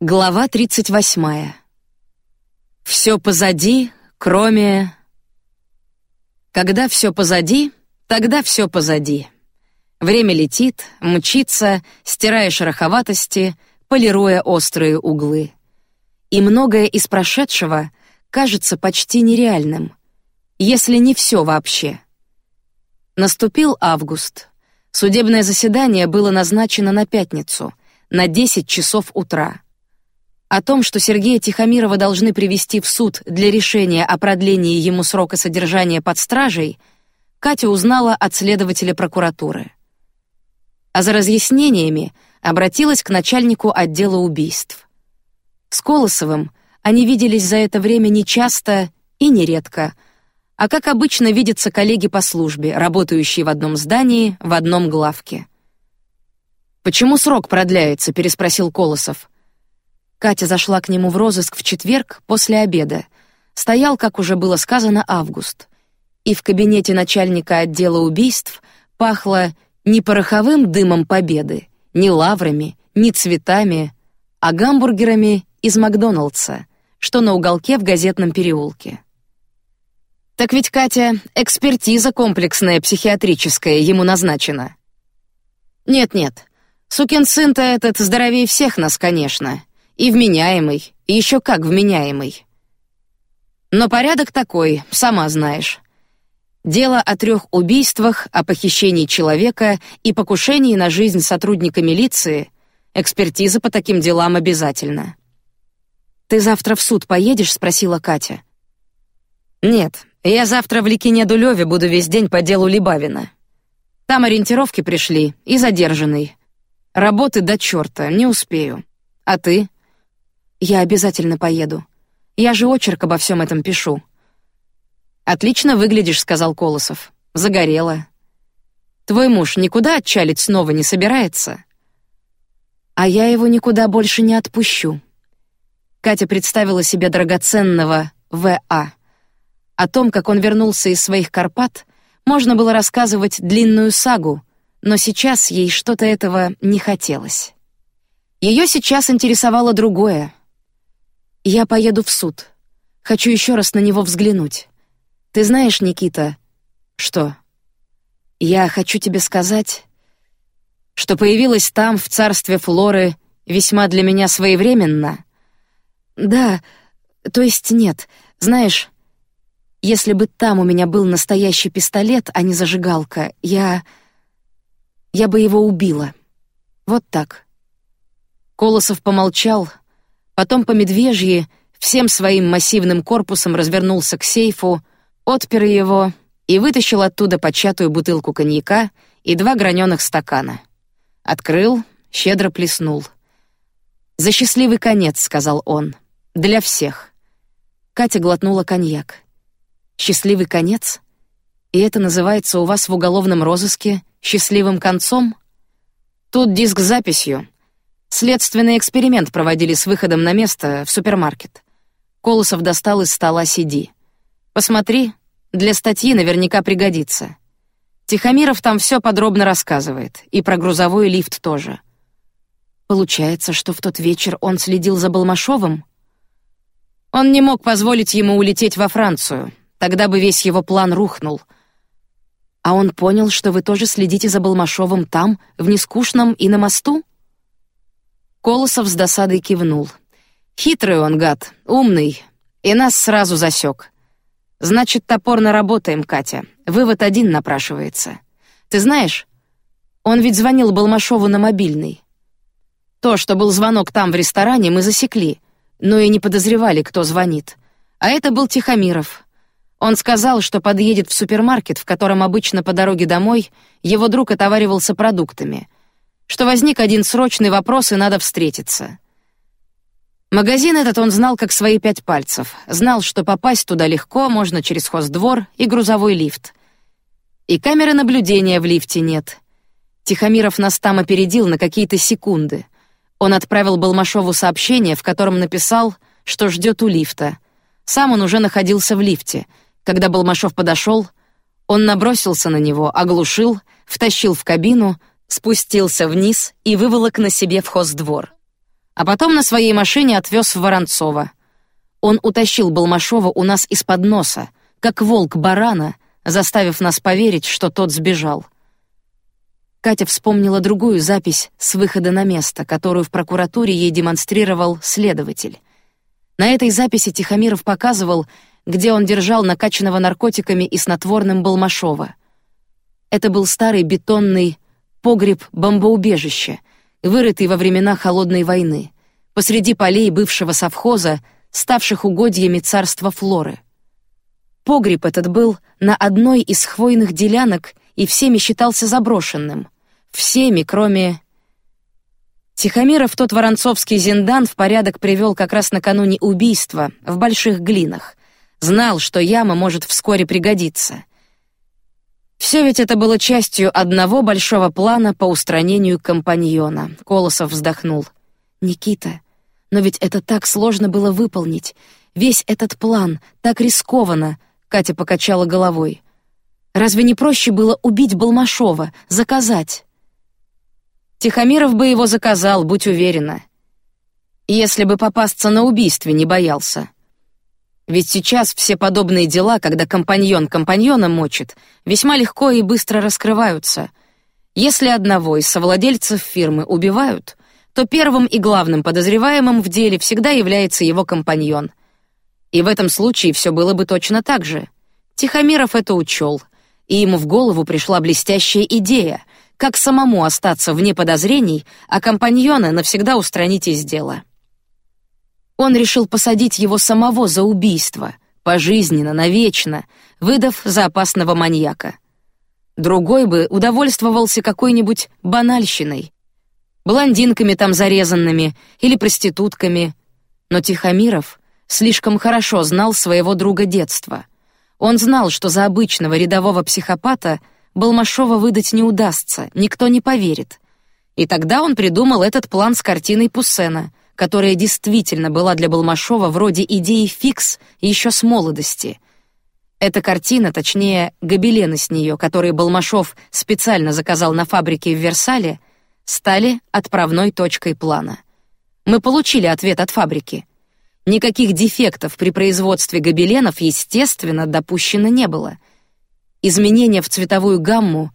Глава тридцать восьмая. Все позади, кроме... Когда все позади, тогда все позади. Время летит, мчится, стирая шероховатости, полируя острые углы. И многое из прошедшего кажется почти нереальным, если не все вообще. Наступил август. Судебное заседание было назначено на пятницу, на десять часов утра. О том, что Сергея Тихомирова должны привести в суд для решения о продлении ему срока содержания под стражей, Катя узнала от следователя прокуратуры. А за разъяснениями обратилась к начальнику отдела убийств. С Колосовым они виделись за это время нечасто и нередко, а как обычно видятся коллеги по службе, работающие в одном здании, в одном главке. Почему срок продляется? переспросил Колосов. Катя зашла к нему в розыск в четверг после обеда. Стоял, как уже было сказано, август, и в кабинете начальника отдела убийств пахло не пороховым дымом победы, не лаврами, не цветами, а гамбургерами из Макдоналдса, что на уголке в газетном переулке. Так ведь Катя экспертиза комплексная психиатрическая ему назначена. Нет, нет, сукин сын-то этот здоровее всех нас, конечно, и вменяемый, и еще как вменяемый. Но порядок такой, сама знаешь. Дело о трех убийствах, о похищении человека и покушении на жизнь сотрудника милиции. Экспертиза по таким делам обязательно. Ты завтра в суд поедешь? – спросила Катя. Нет, я завтра в Ликине Дулеве буду весь день по делу Либавина. Там ориентировки пришли и задержанный. Работы до черта, не успею. А ты? Я обязательно поеду. Я же очерк обо всем этом пишу. Отлично выглядишь, сказал Колосов. Загорела. Твой муж никуда отчалить снова не собирается. А я его никуда больше не отпущу. Катя представила себе драгоценного В.А. О том, как он вернулся из своих Карпат, можно было рассказывать длинную сагу, но сейчас ей что-то этого не хотелось. Ее сейчас интересовало другое. Я поеду в суд. Хочу еще раз на него взглянуть. Ты знаешь, Никита, что? Я хочу тебе сказать, что появилась там в царстве Флоры весьма для меня своевременно. Да, то есть нет, знаешь, если бы там у меня был настоящий пистолет, а не зажигалка, я, я бы его убила. Вот так. Колосов помолчал, Потом по медвежьи всем своим массивным корпусом развернулся к сейфу, отпер его и вытащил оттуда початую бутылку коньяка и два граненых стакана. Открыл, щедро плеснул. За счастливый конец, сказал он, для всех. Катя глотнула коньяк. Счастливый конец? И это называется у вас в уголовном розыске счастливым концом? Тут диск с записью. Следственный эксперимент проводили с выходом на место в супермаркет. Колосов достал из стола CD. Посмотри, для статьи наверняка пригодится. Тихомиров там все подробно рассказывает, и про грузовой лифт тоже. Получается, что в тот вечер он следил за Балмашовым. Он не мог позволить ему улететь во Францию, тогда бы весь его план рухнул. А он понял, что вы тоже следите за Балмашовым там, в нескучном и на мосту. Колосов с досадой кивнул. Хитрый он гад, умный, и нас сразу засек. Значит, топорно работаем, Катя. Вывод один напрашивается. Ты знаешь, он ведь звонил Балмашову на мобильный. То, что был звонок там в ресторане, мы засекли, но и не подозревали, кто звонит. А это был Тихомиров. Он сказал, что подъедет в супермаркет, в котором обычно по дороге домой его друг отоваривался продуктами что возник один срочный вопрос и надо встретиться. Магазин этот он знал как свои пять пальцев, знал, что попасть туда легко, можно через хоздвор и грузовой лифт. И камеры наблюдения в лифте нет. Тихомиров нас там опередил на какие-то секунды. Он отправил Балмашову сообщение, в котором написал, что ждет у лифта. Сам он уже находился в лифте. Когда Балмашов подошел, он набросился на него, оглушил, втащил в кабину, спустился вниз и выволок на себе в хоздвор. а потом на своей машине отвез в Воронцово. Он утащил Балмашова у нас из-под носа, как волк барана, заставив нас поверить, что тот сбежал. Катя вспомнила другую запись с выхода на место, которую в прокуратуре ей демонстрировал следователь. На этой записи Тихомиров показывал, где он держал накачанного наркотиками и снотворным Балмашова. Это был старый бетонный погреб бомбоубежище, вырытый во времена холодной войны, посреди полей бывшего совхоза, ставших угодьями царства Флоры. Погреб этот был на одной из хвойных делянок и всеми считался заброшенным. Всеми, кроме... Тихомиров тот воронцовский зиндан в порядок привел как раз накануне убийства в больших глинах. Знал, что яма может вскоре пригодиться. Все ведь это было частью одного большого плана по устранению компаньона. Колосов вздохнул. Никита, но ведь это так сложно было выполнить. Весь этот план так рискованно. Катя покачала головой. Разве не проще было убить Балмашова, заказать? Тихомиров бы его заказал, будь уверена. Если бы попасться на убийстве не боялся. Ведь сейчас все подобные дела, когда компаньон компаньона мочит, весьма легко и быстро раскрываются. Если одного из совладельцев фирмы убивают, то первым и главным подозреваемым в деле всегда является его компаньон. И в этом случае все было бы точно так же. Тихомиров это учел — и ему в голову пришла блестящая идея, как самому остаться вне подозрений, а компаньона навсегда устранить из дела. Он решил посадить его самого за убийство, пожизненно, навечно, выдав за опасного маньяка. Другой бы удовольствовался какой-нибудь банальщиной, блондинками там зарезанными или проститутками, но Тихомиров слишком хорошо знал своего друга детства — он знал, что за обычного рядового психопата Балмашова выдать не удастся, никто не поверит. И тогда он придумал этот план с картиной Пуссена, которая действительно была для Балмашова вроде идеи фикс еще с молодости. Эта картина, точнее, гобелены с нее, которые Балмашов специально заказал на фабрике в Версале, стали отправной точкой плана. Мы получили ответ от фабрики. Никаких дефектов при производстве гобеленов, естественно, допущено не было. Изменения в цветовую гамму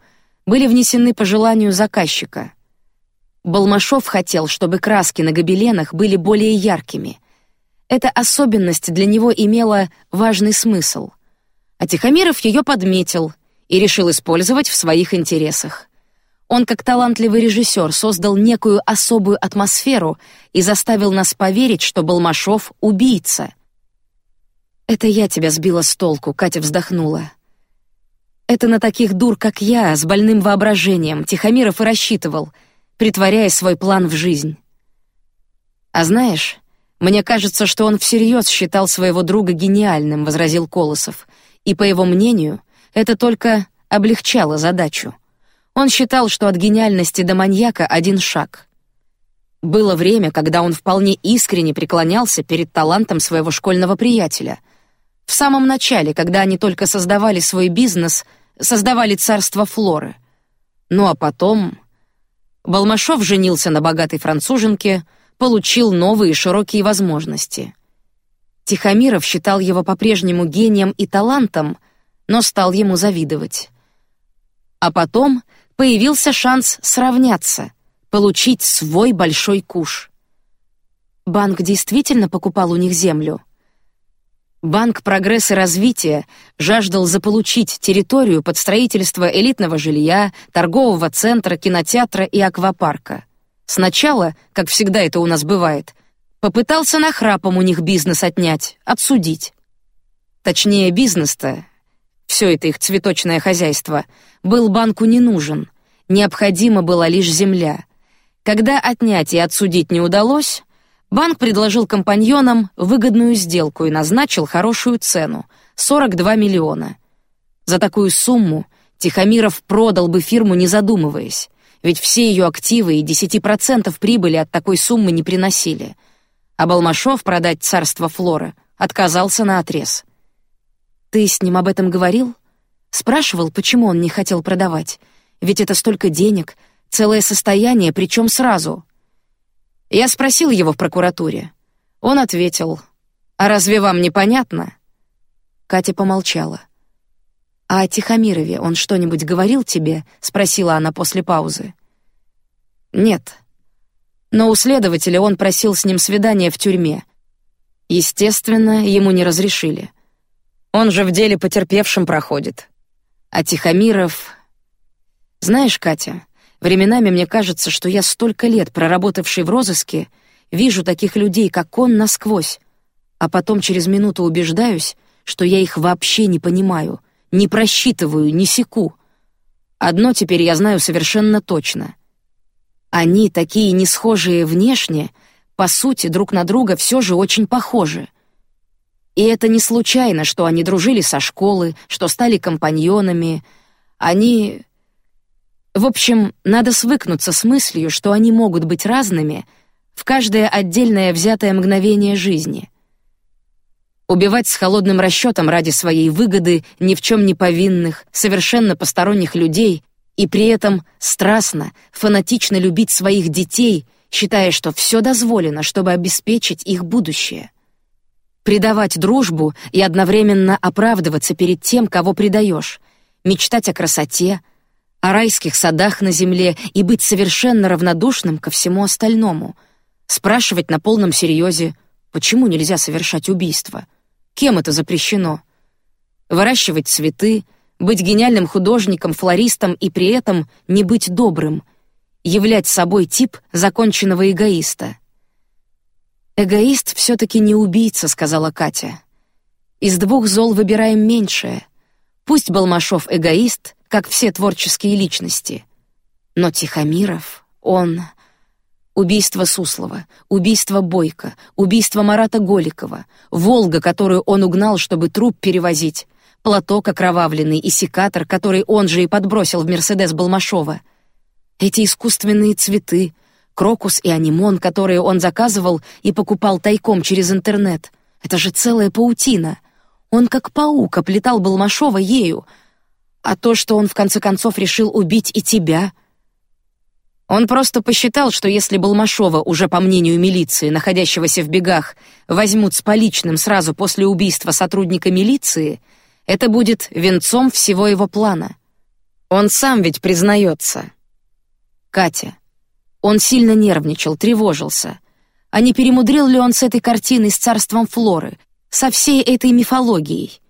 были внесены по желанию заказчика. Балмашов хотел, чтобы краски на гобеленах были более яркими. Эта особенность для него имела важный смысл. А Тихомиров ее подметил и решил использовать в своих интересах. Он, как талантливый режиссер, создал некую особую атмосферу и заставил нас поверить, что Балмашов — убийца. «Это я тебя сбила с толку», — Катя вздохнула. «Это на таких дур, как я, с больным воображением, Тихомиров и рассчитывал, притворяя свой план в жизнь. А знаешь, мне кажется, что он всерьез считал своего друга гениальным», — возразил Колосов, и, по его мнению, это только облегчало задачу. Он считал, что от гениальности до маньяка один шаг. Было время, когда он вполне искренне преклонялся перед талантом своего школьного приятеля. В самом начале, когда они только создавали свой бизнес, создавали царство Флоры. Ну а потом Балмашов женился на богатой француженке, получил новые широкие возможности. Тихомиров считал его по-прежнему гением и талантом, но стал ему завидовать. А потом появился шанс сравняться, получить свой большой куш. Банк действительно покупал у них землю. Банк Прогресс и развития жаждал заполучить территорию под строительство элитного жилья, торгового центра, кинотеатра и аквапарка. Сначала, как всегда это у нас бывает, попытался нахрапом у них бизнес отнять, отсудить. Точнее, бизнес-то все это их цветочное хозяйство, был банку не нужен. Необходима была лишь земля. Когда отнять и отсудить не удалось, банк предложил компаньонам выгодную сделку и назначил хорошую цену — 42 миллиона. За такую сумму Тихомиров продал бы фирму, не задумываясь, ведь все ее активы и 10% прибыли от такой суммы не приносили. А Балмашов продать царство Флоры отказался на отрез. Ты с ним об этом говорил? Спрашивал, почему он не хотел продавать? Ведь это столько денег, целое состояние, причем сразу. Я спросил его в прокуратуре. Он ответил: "А разве вам не понятно?" Катя помолчала. А о Тихомирове он что-нибудь говорил тебе? – спросила она после паузы. Нет. Но у следователя он просил с ним свидание в тюрьме. Естественно, ему не разрешили. Он же в деле потерпевшим проходит. А Тихомиров... Знаешь, Катя, временами мне кажется, что я столько лет проработавший в розыске вижу таких людей, как он, насквозь, а потом через минуту убеждаюсь, что я их вообще не понимаю, не просчитываю, не секу. Одно теперь я знаю совершенно точно. Они такие не схожие внешне, по сути друг на друга все же очень похожи. И это не случайно, что они дружили со школы, что стали компаньонами. Они... В общем, надо свыкнуться с мыслью, что они могут быть разными в каждое отдельное взятое мгновение жизни. Убивать с холодным расчетом ради своей выгоды ни в чем не повинных, совершенно посторонних людей и при этом страстно, фанатично любить своих детей, считая, что все дозволено, чтобы обеспечить их будущее предавать дружбу и одновременно оправдываться перед тем, кого предаешь, мечтать о красоте, о райских садах на земле и быть совершенно равнодушным ко всему остальному, спрашивать на полном серьезе, почему нельзя совершать убийство, кем это запрещено, выращивать цветы, быть гениальным художником, флористом и при этом не быть добрым, являть собой тип законченного эгоиста. Эгоист все-таки не убийца, сказала Катя. Из двух зол выбираем меньшее. Пусть Балмашов эгоист, как все творческие личности, но Тихомиров, он убийство Суслова, убийство Бойко, убийство Марата Голикова, Волга, которую он угнал, чтобы труп перевозить, платок окровавленный и секатор, который он же и подбросил в Мерседес Балмашова. Эти искусственные цветы, крокус и анимон, которые он заказывал и покупал тайком через интернет. Это же целая паутина. Он как паук оплетал Балмашова ею. А то, что он в конце концов решил убить и тебя, он просто посчитал, что если Балмашова уже по мнению милиции, находящегося в бегах, возьмут с поличным сразу после убийства сотрудника милиции, это будет венцом всего его плана. Он сам ведь признается. Катя, он сильно нервничал, тревожился. А не перемудрил ли он с этой картиной с царством Флоры, со всей этой мифологией?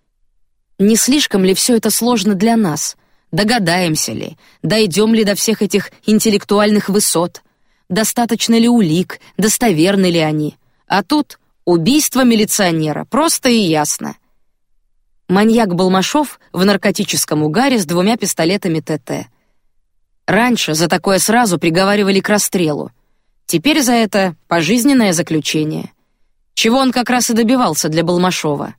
Не слишком ли все это сложно для нас? Догадаемся ли, дойдем ли до всех этих интеллектуальных высот? Достаточно ли улик, достоверны ли они? А тут убийство милиционера, просто и ясно. Маньяк Балмашов в наркотическом угаре с двумя пистолетами ТТ. Раньше за такое сразу приговаривали к расстрелу. Теперь за это пожизненное заключение. Чего он как раз и добивался для Балмашова.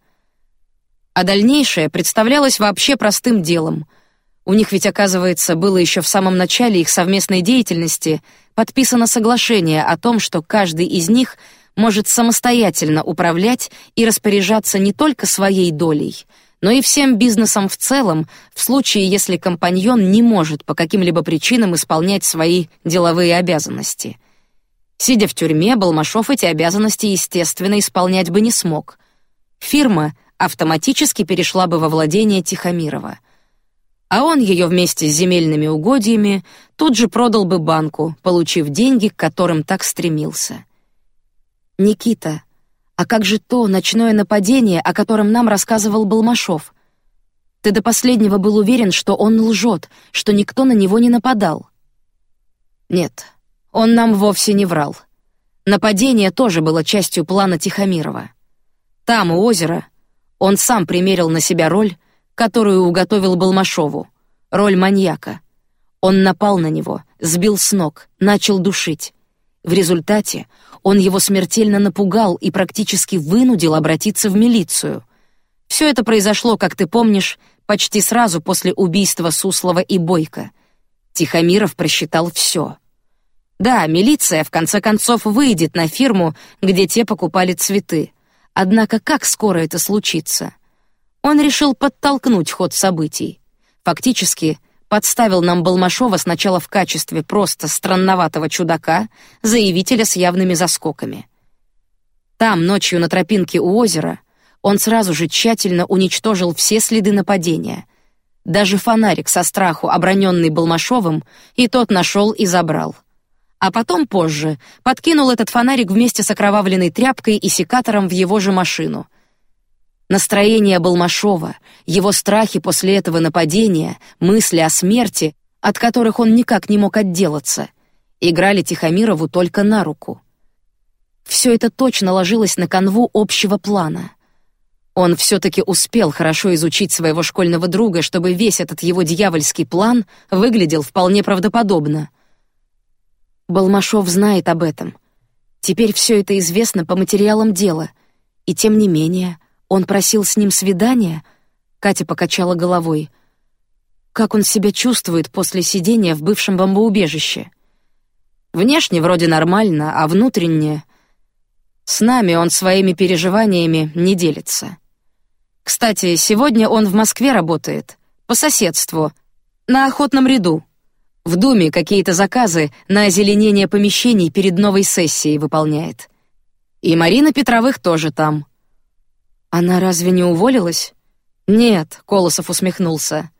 А дальнейшее представлялось вообще простым делом. У них ведь, оказывается, было еще в самом начале их совместной деятельности подписано соглашение о том, что каждый из них может самостоятельно управлять и распоряжаться не только своей долей — но и всем бизнесом в целом, в случае, если компаньон не может по каким-либо причинам исполнять свои деловые обязанности. Сидя в тюрьме, Балмашов эти обязанности, естественно, исполнять бы не смог. Фирма автоматически перешла бы во владение Тихомирова. А он ее вместе с земельными угодьями тут же продал бы банку, получив деньги, к которым так стремился. Никита, а как же то ночное нападение, о котором нам рассказывал Балмашов? Ты до последнего был уверен, что он лжет, что никто на него не нападал. Нет, он нам вовсе не врал. Нападение тоже было частью плана Тихомирова. Там у озера он сам примерил на себя роль, которую уготовил Балмашову, роль маньяка. Он напал на него, сбил с ног, начал душить. В результате он его смертельно напугал и практически вынудил обратиться в милицию. Все это произошло, как ты помнишь, почти сразу после убийства Суслова и Бойко. Тихомиров просчитал все. Да, милиция в конце концов выйдет на фирму, где те покупали цветы. Однако как скоро это случится? Он решил подтолкнуть ход событий. Фактически подставил нам Балмашова сначала в качестве просто странноватого чудака, заявителя с явными заскоками. Там, ночью на тропинке у озера, он сразу же тщательно уничтожил все следы нападения. Даже фонарик со страху, оброненный Балмашовым, и тот нашел и забрал. А потом позже подкинул этот фонарик вместе с окровавленной тряпкой и секатором в его же машину. Настроение Балмашова, его страхи после этого нападения, мысли о смерти, от которых он никак не мог отделаться, играли Тихомирову только на руку. Все это точно ложилось на канву общего плана. Он все-таки успел хорошо изучить своего школьного друга, чтобы весь этот его дьявольский план выглядел вполне правдоподобно. Балмашов знает об этом. Теперь все это известно по материалам дела, и тем не менее он просил с ним свидания. Катя покачала головой. Как он себя чувствует после сидения в бывшем бомбоубежище? Внешне вроде нормально, а внутренне с нами он своими переживаниями не делится. Кстати, сегодня он в Москве работает, по соседству, на охотном ряду. В Думе какие-то заказы на озеленение помещений перед новой сессией выполняет. И Марина Петровых тоже там. Она разве не уволилась? Нет, Колосов усмехнулся.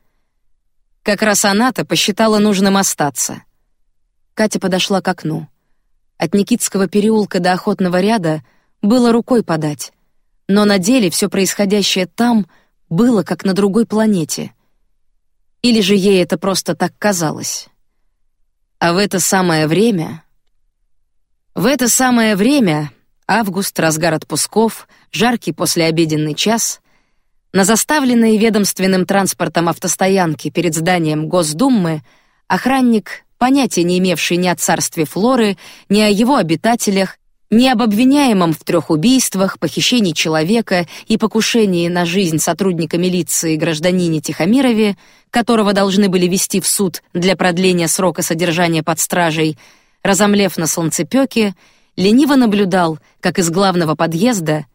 Как раз она-то посчитала нужным остаться. Катя подошла к окну. От Никитского переулка до Охотного ряда было рукой подать, но на деле все происходящее там было как на другой планете. Или же ей это просто так казалось. А в это самое время, в это самое время, август, разгар отпусков, жаркий послеобеденный час, на заставленной ведомственным транспортом автостоянке перед зданием Госдумы охранник понятия не имевший ни о царстве Флоры, ни о его обитателях, ни об обвиняемом в трех убийствах, похищении человека и покушении на жизнь сотрудника милиции гражданине Тихомирове, которого должны были вести в суд для продления срока содержания под стражей, разомлев на солнцепёке, лениво наблюдал, как из главного подъезда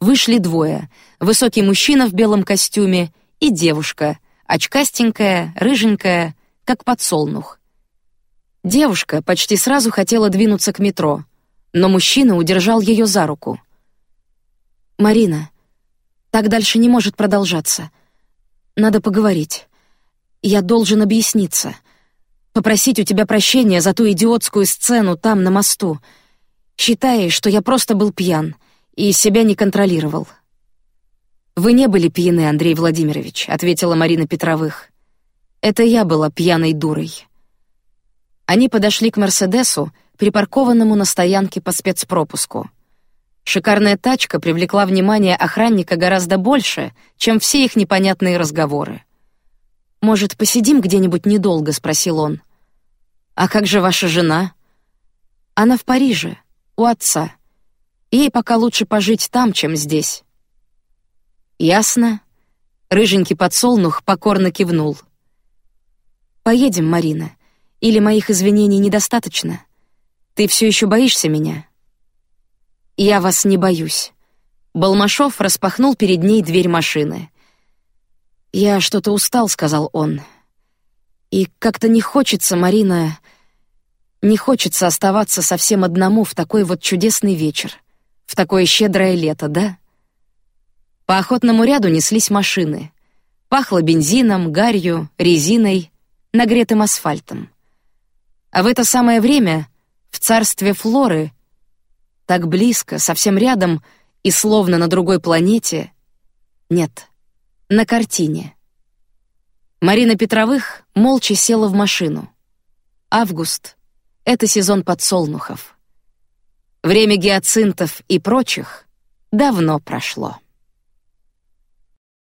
вышли двое: высокий мужчина в белом костюме и девушка, очкастенькая, рыженькая, как подсолнух. Девушка почти сразу хотела двинуться к метро, но мужчина удержал ее за руку. Марина, так дальше не может продолжаться. Надо поговорить. Я должен объясниться, попросить у тебя прощения за ту идиотскую сцену там на мосту. Считай, что я просто был пьян и себя не контролировал. Вы не были пьяны, Андрей Владимирович, ответила Марина Петровых. Это я была пьяной дурой. Они подошли к Мерседесу, припаркованному на стоянке по спецпропуску. Шикарная тачка привлекла внимание охранника гораздо больше, чем все их непонятные разговоры. Может, посидим где-нибудь недолго, спросил он. А как же ваша жена? Она в Париже, у отца. Ей пока лучше пожить там, чем здесь. Ясно. Рыженький подсолнух покорно кивнул. Поедем, Марина. Или моих извинений недостаточно? Ты все еще боишься меня? Я вас не боюсь. Балмашов распахнул перед ней дверь машины. Я что-то устал, сказал он. И как-то не хочется, Марина, не хочется оставаться совсем одному в такой вот чудесный вечер, в такое щедрое лето, да? По охотному ряду неслись машины. Пахло бензином, гарью, резиной, нагретым асфальтом. А в это самое время в царстве Флоры, так близко, совсем рядом и словно на другой планете, нет, на картине. Марина Петровых молча села в машину. Август — это сезон подсолнухов. Время гиацинтов и прочих давно прошло.